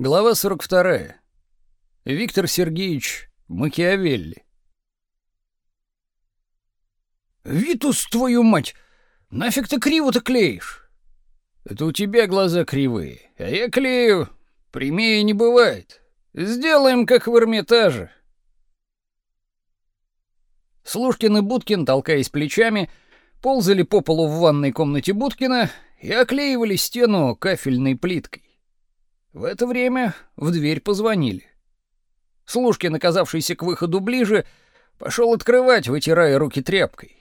Глава 42. Виктор Сергеевич Макиавелли. «Витус, твою мать! Нафиг ты криво-то клеишь?» «Это у тебя глаза кривые, а я клею. Прямее не бывает. Сделаем, как в Эрмитаже». Слушкин и Будкин, толкаясь плечами, ползали по полу в ванной комнате Будкина и оклеивали стену кафельной плиткой. В это время в дверь позвонили. Служкин, оказавшийся к выходу ближе, пошел открывать, вытирая руки тряпкой.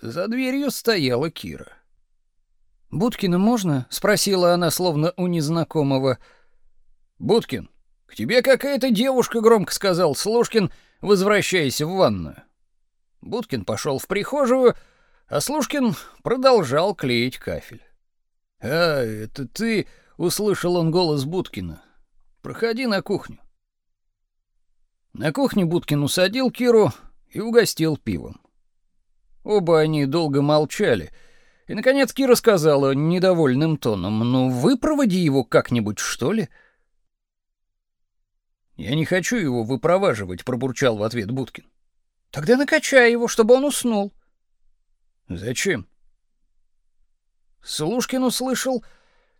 За дверью стояла Кира. «Будкина можно?» — спросила она, словно у незнакомого. «Будкин, к тебе какая-то девушка громко сказал Слушкин, возвращаясь в ванную». Будкин пошел в прихожую, а Слушкин продолжал клеить кафель. «А, это ты...» услышал он голос Будкина. Проходи на кухню. На кухне Будкин усадил Киру и угостил пивом. Оба они долго молчали. И наконец Кира сказала недовольным тоном: "Ну, вы проводи его как-нибудь, что ли?" "Я не хочу его выпроваживать", пробурчал в ответ Будкин. "Тогда накачай его, чтобы он уснул". "Зачем?" Слушкин услышал,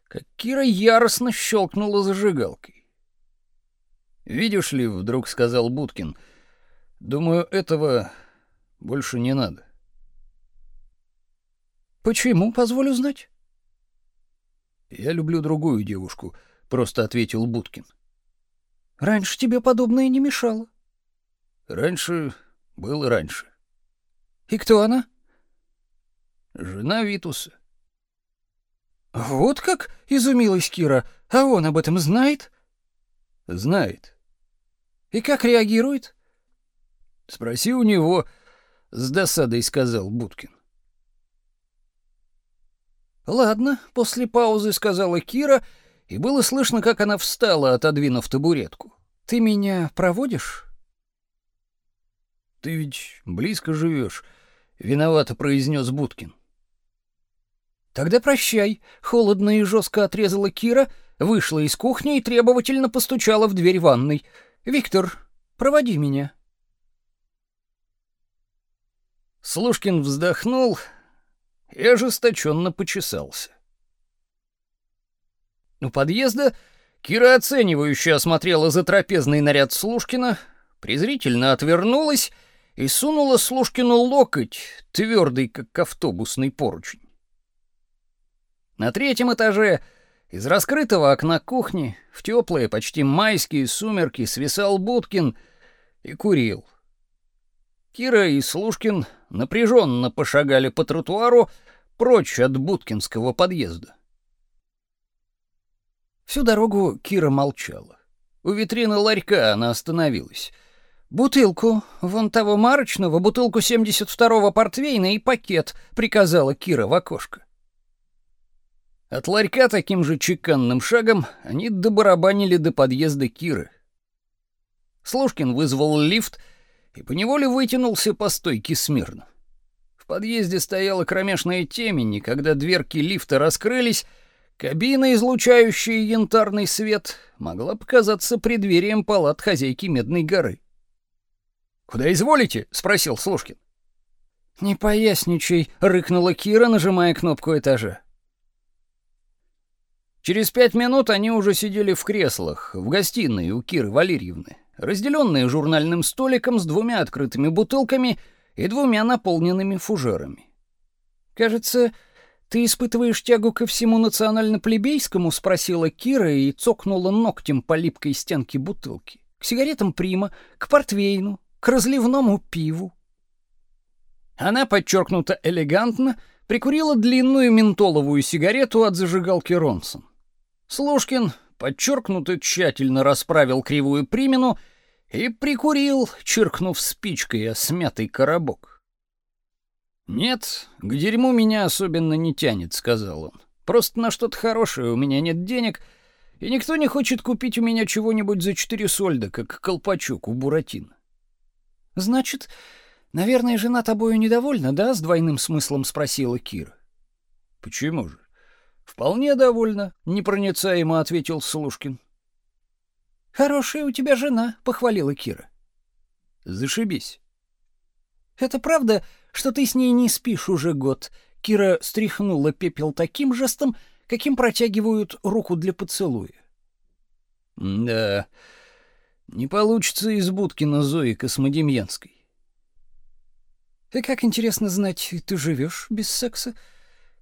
как Кира яростно щелкнула зажигалкой. «Видишь ли, — вдруг сказал Будкин, — думаю, этого больше не надо». «Почему, позволю знать?» «Я люблю другую девушку», — просто ответил Будкин. «Раньше тебе подобное не мешало». «Раньше было раньше». «И кто она?» «Жена Витуса». Вот как изумилась Кира. А он об этом знает? Знает. И как реагирует? Спроси у него, с досадой сказал Будкин. Ладно, после паузы сказала Кира, и было слышно, как она встала, отодвинув табуретку. Ты меня проводишь? Ты ведь близко живешь, виновато произнес Будкин. Тогда прощай, холодно и жестко отрезала Кира, вышла из кухни и требовательно постучала в дверь ванной. Виктор, проводи меня. Слушкин вздохнул и ожесточенно почесался. У подъезда Кира оценивающе осмотрела затрапезный наряд Слушкина, презрительно отвернулась и сунула Слушкину локоть, твердый, как автобусный поручень. На третьем этаже из раскрытого окна кухни в теплые, почти майские сумерки свисал Будкин и курил. Кира и Слушкин напряженно пошагали по тротуару прочь от Будкинского подъезда. Всю дорогу Кира молчала. У витрины ларька она остановилась. «Бутылку, вон того марочного, бутылку 72-го портвейна и пакет», — приказала Кира в окошко. От ларька таким же чеканным шагом они добарабанили до подъезда Киры. Слушкин вызвал лифт и поневоле вытянулся по стойке смирно. В подъезде стояла кромешная темень, и когда дверки лифта раскрылись, кабина, излучающая янтарный свет, могла показаться преддверием палат хозяйки Медной горы. «Куда изволите?» — спросил Слушкин. «Не поясничай», — рыкнула Кира, нажимая кнопку этажа. Через пять минут они уже сидели в креслах в гостиной у Киры Валерьевны, разделенные журнальным столиком с двумя открытыми бутылками и двумя наполненными фужерами. «Кажется, ты испытываешь тягу ко всему национально-плебейскому?» — спросила Кира и цокнула ногтем по липкой стенке бутылки. «К сигаретам Прима, к портвейну, к разливному пиву». Она подчеркнуто элегантно прикурила длинную ментоловую сигарету от зажигалки Ронсон. Слушкин подчеркнуто тщательно расправил кривую примину и прикурил, чиркнув спичкой о смятый коробок. «Нет, к дерьму меня особенно не тянет», — сказал он. «Просто на что-то хорошее у меня нет денег, и никто не хочет купить у меня чего-нибудь за четыре сольда, как колпачок у Буратино». «Значит, наверное, жена тобою недовольна, да?» — с двойным смыслом спросила Кира. «Почему же? Вполне довольна, непроницаемо ответил Слушкин. Хорошая у тебя жена, похвалила Кира. Зашибись. Это правда, что ты с ней не спишь уже год? Кира стряхнула пепел таким жестом, каким протягивают руку для поцелуя. Да. Не получится из Будкина Зои Космодемьянской. И как интересно знать, ты живешь без секса?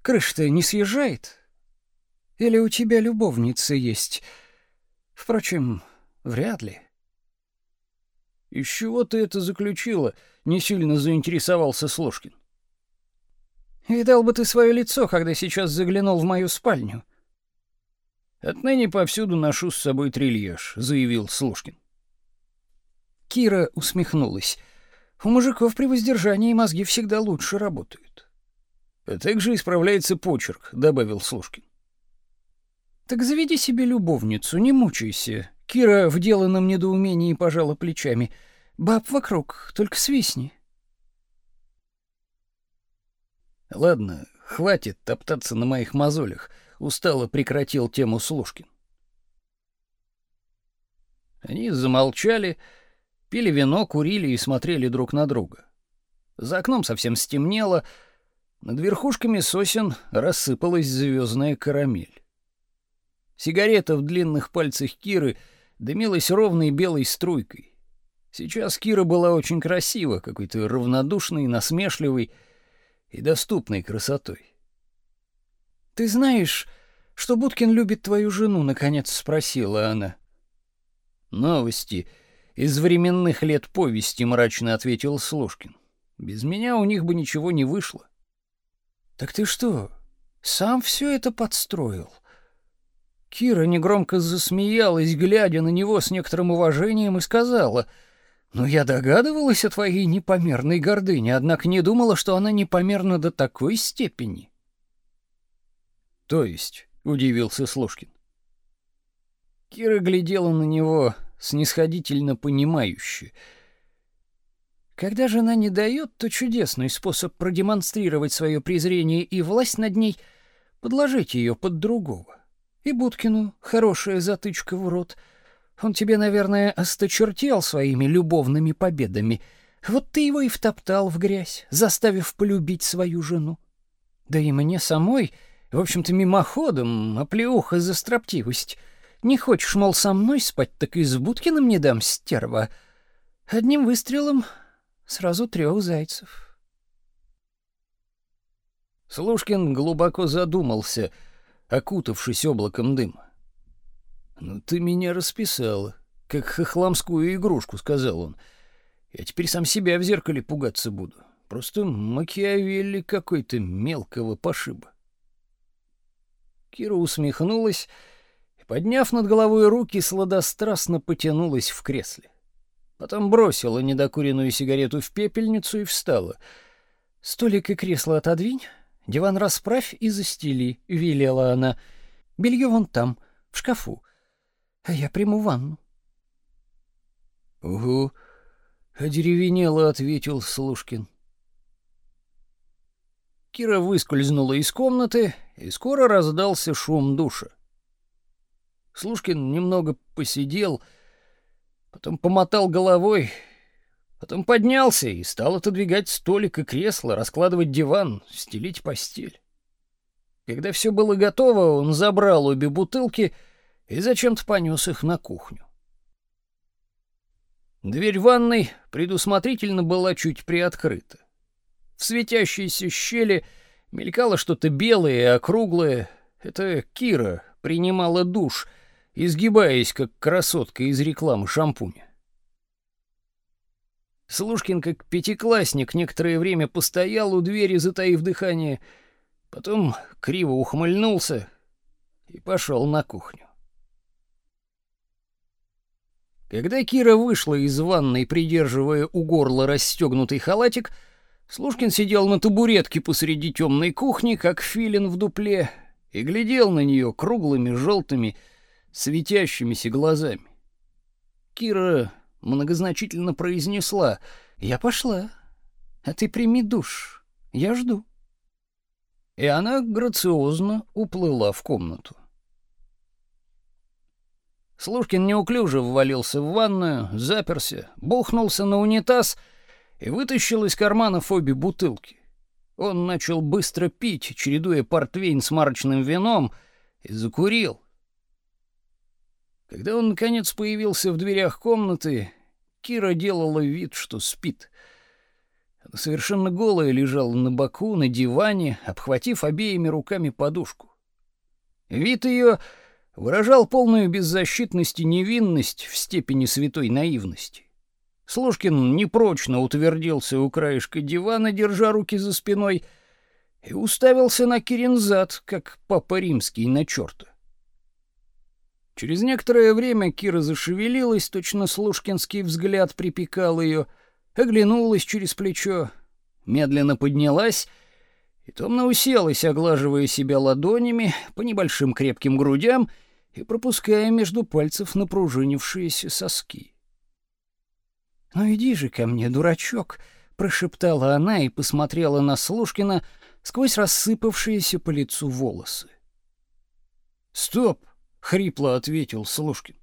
Крыша-то не съезжает? Или у тебя любовница есть? Впрочем, вряд ли. Из чего ты это заключила? Не сильно заинтересовался Сложкин. Видал бы ты свое лицо, когда сейчас заглянул в мою спальню. Отныне повсюду ношу с собой трильеж, заявил Слушкин. Кира усмехнулась. У мужиков при воздержании мозги всегда лучше работают. А также исправляется почерк, добавил Слушкин. Так заведи себе любовницу, не мучайся. Кира в деланном недоумении пожала плечами. Баб вокруг, только свистни. Ладно, хватит топтаться на моих мозолях, устало прекратил тему Слушкин. Они замолчали, пили вино, курили и смотрели друг на друга. За окном совсем стемнело, над верхушками сосен рассыпалась звездная карамель. Сигарета в длинных пальцах Киры дымилась ровной белой струйкой. Сейчас Кира была очень красива, какой-то равнодушной, насмешливой и доступной красотой. «Ты знаешь, что Будкин любит твою жену?» — наконец спросила она. «Новости из временных лет повести», — мрачно ответил Слушкин. «Без меня у них бы ничего не вышло». «Так ты что, сам все это подстроил?» Кира негромко засмеялась, глядя на него с некоторым уважением, и сказала — но я догадывалась о твоей непомерной гордыне, однако не думала, что она непомерна до такой степени. То есть, удивился Слушкин. Кира глядела на него снисходительно понимающе. Когда жена не дает, то чудесный способ продемонстрировать свое презрение и власть над ней — подложить ее под другого. И Будкину хорошая затычка в рот — он тебе, наверное, осточертел своими любовными победами. Вот ты его и втоптал в грязь, заставив полюбить свою жену. Да и мне самой, в общем-то, мимоходом, оплеуха за строптивость. Не хочешь, мол, со мной спать, так и с Будкиным не дам, стерва. Одним выстрелом сразу трех зайцев. Слушкин глубоко задумался, окутавшись облаком дыма. «Ну ты меня расписала, как хохламскую игрушку», — сказал он. «Я теперь сам себя в зеркале пугаться буду. Просто Макиавелли какой-то мелкого пошиба». Кира усмехнулась и, подняв над головой руки, сладострастно потянулась в кресле. Потом бросила недокуренную сигарету в пепельницу и встала. «Столик и кресло отодвинь, диван расправь и застели», — велела она. «Белье вон там, в шкафу а я приму ванну. Угу, одеревенело ответил Слушкин. Кира выскользнула из комнаты, и скоро раздался шум душа. Слушкин немного посидел, потом помотал головой, потом поднялся и стал отодвигать столик и кресло, раскладывать диван, стелить постель. Когда все было готово, он забрал обе бутылки — и зачем-то понес их на кухню. Дверь ванной предусмотрительно была чуть приоткрыта. В светящейся щели мелькало что-то белое и округлое. Это Кира принимала душ, изгибаясь, как красотка из рекламы шампуня. Слушкин, как пятиклассник, некоторое время постоял у двери, затаив дыхание, потом криво ухмыльнулся и пошел на кухню. Когда Кира вышла из ванной, придерживая у горла расстегнутый халатик, Слушкин сидел на табуретке посреди темной кухни, как филин в дупле, и глядел на нее круглыми желтыми светящимися глазами. Кира многозначительно произнесла: "Я пошла. А ты прими душ. Я жду". И она грациозно уплыла в комнату. Слушкин неуклюже ввалился в ванную, заперся, бухнулся на унитаз и вытащил из карманов обе бутылки. Он начал быстро пить, чередуя портвейн с марочным вином, и закурил. Когда он наконец появился в дверях комнаты, Кира делала вид, что спит. Она совершенно голая лежала на боку на диване, обхватив обеими руками подушку. Вид ее выражал полную беззащитность и невинность в степени святой наивности. Слушкин непрочно утвердился у краешка дивана, держа руки за спиной, и уставился на Киринзад, как папа римский на черта. Через некоторое время Кира зашевелилась, точно слушкинский взгляд припекал ее, оглянулась через плечо, медленно поднялась и томно уселась, оглаживая себя ладонями по небольшим крепким грудям и пропуская между пальцев напружинившиеся соски. «Ну иди же ко мне, дурачок!» — прошептала она и посмотрела на Слушкина сквозь рассыпавшиеся по лицу волосы. «Стоп!» — хрипло ответил Слушкин.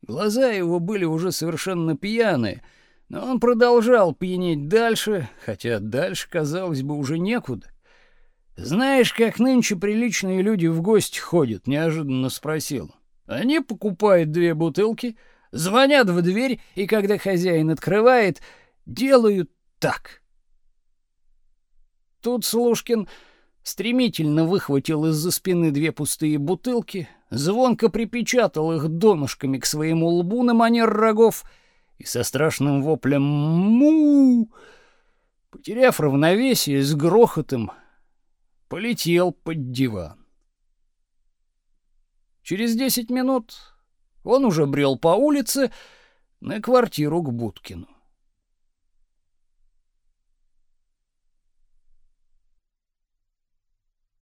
Глаза его были уже совершенно пьяные, но он продолжал пьянеть дальше, хотя дальше, казалось бы, уже некуда. «Знаешь, как нынче приличные люди в гости ходят?» — неожиданно спросил. «Они покупают две бутылки, звонят в дверь, и когда хозяин открывает, делают так». Тут Слушкин стремительно выхватил из-за спины две пустые бутылки, звонко припечатал их донышками к своему лбу на манер рогов и со страшным воплем «му!», потеряв равновесие, с грохотом полетел под диван. Через десять минут он уже брел по улице на квартиру к Будкину.